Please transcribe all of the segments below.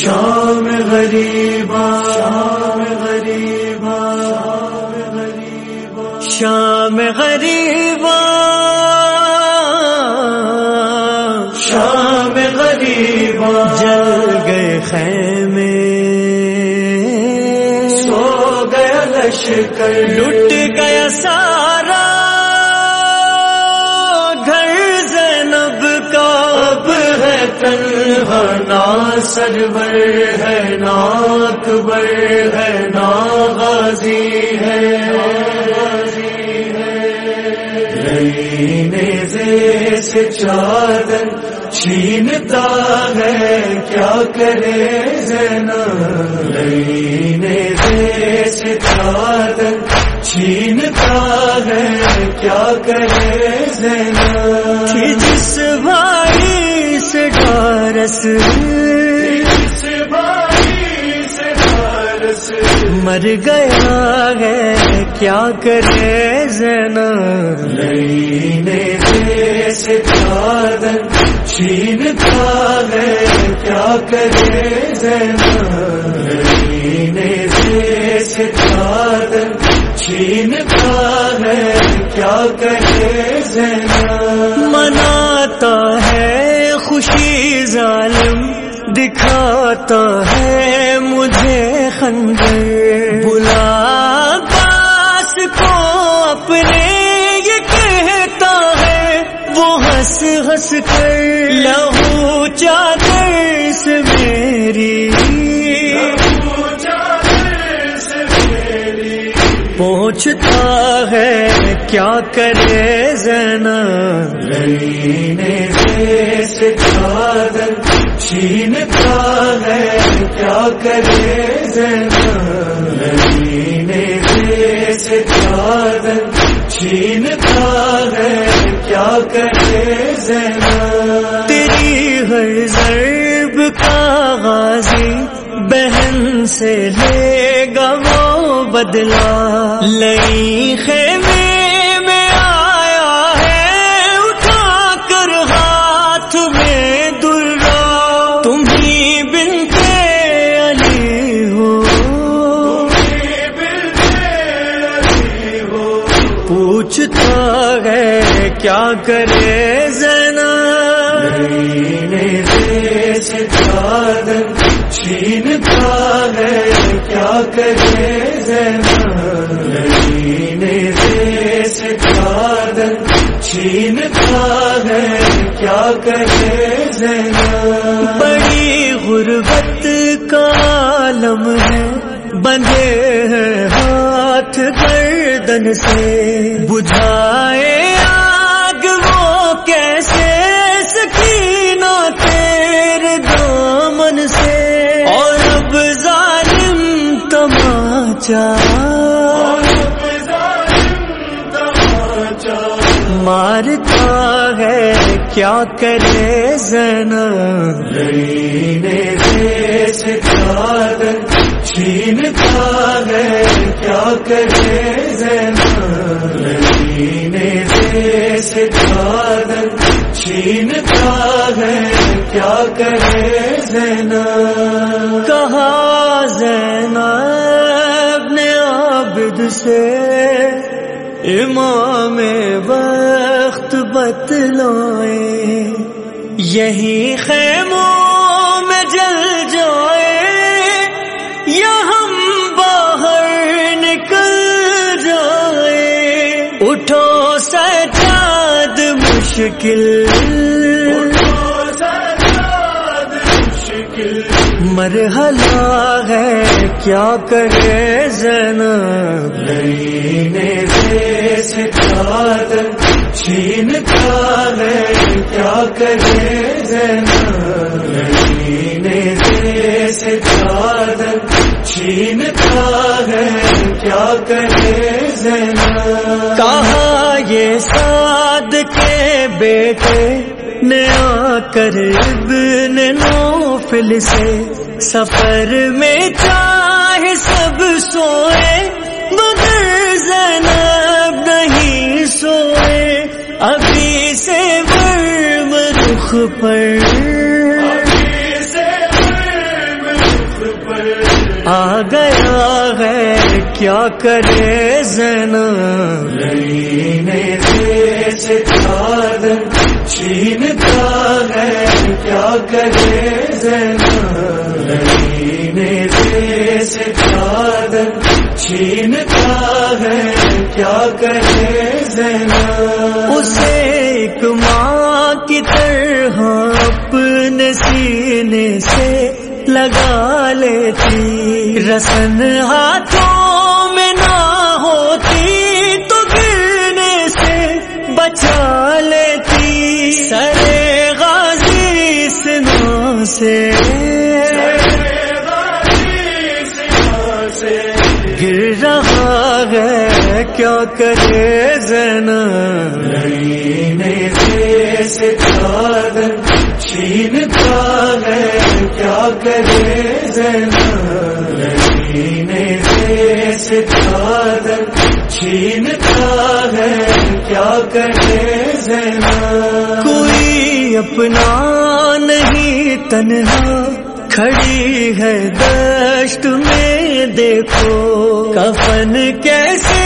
شام غریبا شام غریبا شام غریبا شام غریبا جل گئے خیمے، سو گیا لشکر۔ لٹ گیا سارا نا سرور ہے نا اکبر ہے نا غازی ہے۔ لینے سے چادر چھینتا ہے، کیا کرے زینا؟ لینے سے چادر چھینتا ہے، کیا کرے زینا؟ جس بارس مر گیا ہے کیا کرے زینا لینے سے چادر چھینتا ہے کیا کرے زینا لینے سے چادر چھینتا ہے کیا کرے زینا مناتا ہے ظالم دکھاتا ہے مجھے خنجر بلا باس کو اپنے یہ کہتا ہے، وہ ہنس ہنس کر لہو چار پہنچتا ہے کیا کرے زینا لینے سے چادر چھینتا ہے کیا کرے زینا لینے سے چادر چھینتا ہے کیا کرے زینا تیری ہر ضرب کا غازی بہن سے لے گا بدلا لئی خیمے میں آیا ہے، اٹھا کر ہاتھ میں درا تم ہی بنتے علی ہو۔ پوچھتا ہے، کیا کرے زینا چھینتا ہے، کیا کرے چین لینے سے چادر چھینتا ہے کیا کرے زینا بڑی غربت کا عالم ہے، بندے ہیں ہاتھ گردن سے، بجھائے مارتا ہے، کیا کرے زینا لینے سے چادر چھینتا ہے، کیا کرے زینا لینے سے چادر چھینتا ہے، کیا کرے زینا سے امام وقت بتلائے یہی خیموں میں جل جائے یا ہم باہر نکل جائے اٹھو سجاد مشکل مرحلہ ہے کیا کرے زینا لینے سے چادر چھینتا ہے کیا کرے زینا لینے سے چادر چھینتا ہے کیا کرے زینا کہا یہ ساد کے بیٹے نے آ کر ابن نوفل سے سفر میں چاہے سب سوئے، مگر زینب نہیں سوئے۔ ابھی سے ورم رخ پر کیا کرے زنا دے سے چادر چھینتا ہے کیا کرے زنا دے سے چادر چھینتا ہے کیا کرے زنا اسے ایک ماں کی طرح اپنے سینے سے لگا لیتی۔ رسن ہاتھوں لیتی سرے غازی سنا سے۔ گر رہا ہے، کیا کرے زنا؟ لینے دے سے چادر چھینتا ہے، کیا کرے زنا؟ لینے دے سے چادر چھینتا ہے، کیا کرے کوئی اپنا نہیں تنہا کھڑی ہے دشت میں دیکھو کفن کیسے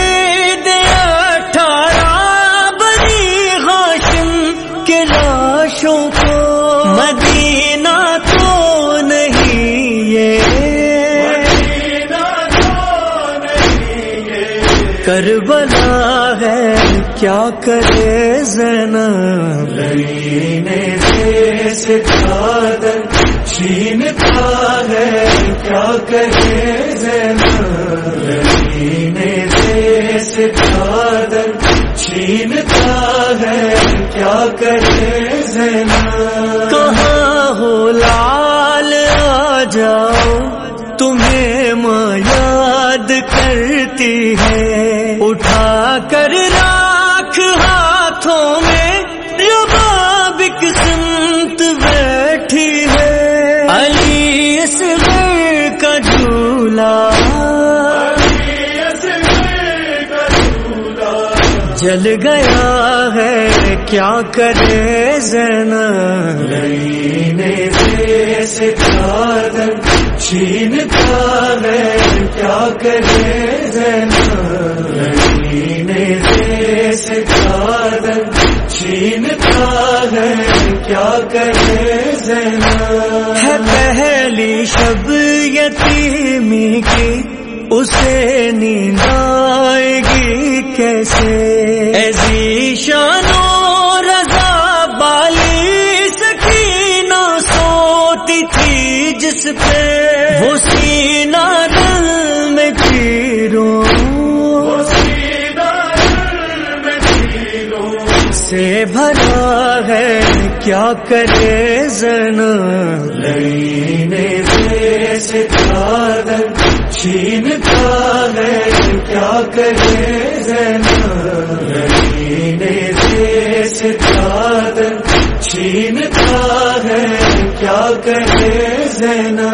کربلا ہے، کیا کرے زنا لینے دے سے چھینتا ہے، کیا کرے زنا لینے دے سے چھینتا ہے، کیا کرے جل گیا ہے کیا کرے زنا؟ لینے سے چادر چھینتا ہے کیا کرے زنا؟ لینے سے چادر چھینتا ہے کیا کرے زنا؟ ہے پہلی شب یتیمی کی اسے نیند کیسے ایسی شانو رضا بالی سکینہ سوتی تھی جس پہ۔ وہ سینہ دل میں چیروں۔ سے بھرا ہے کیا کرے زنا۔ لینے سے چھین چھینتا ہے کیا کرے زنا لینے دے سے چادر چھینتا ہے کیا کرے زنا